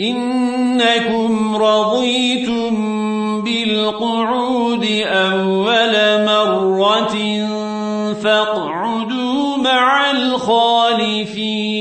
إنكم رضيتم بالقعود أول مرة فاقعدوا مع الخالفين.